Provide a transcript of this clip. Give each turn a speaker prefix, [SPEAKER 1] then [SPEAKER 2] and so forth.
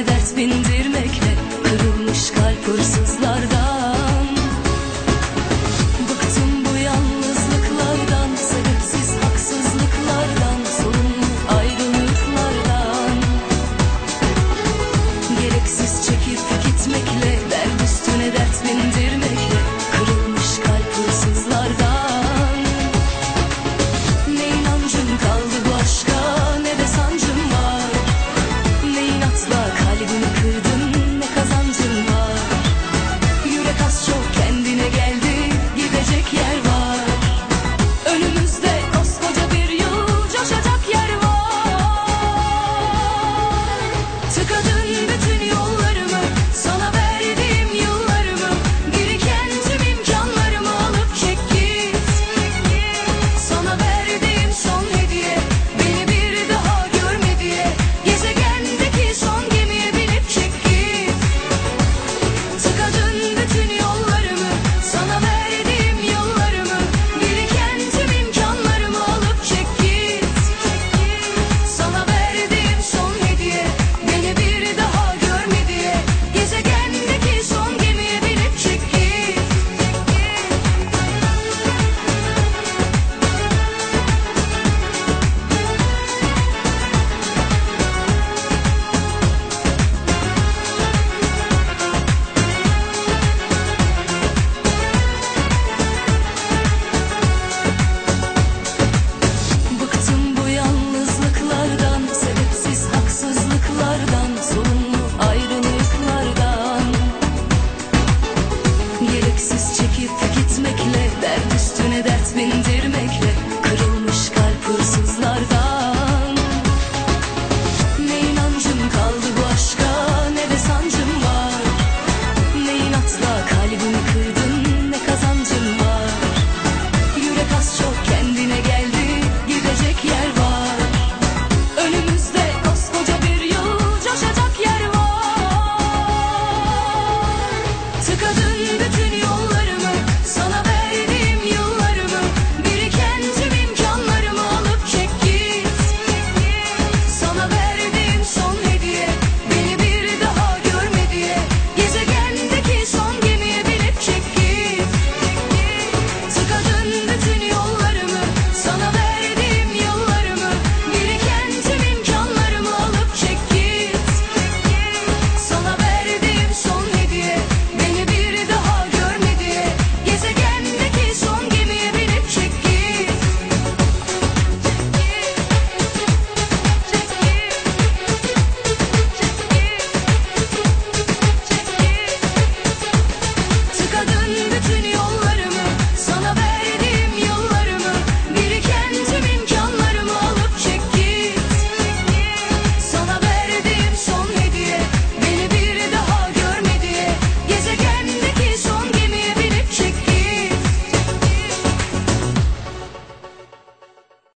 [SPEAKER 1] that's been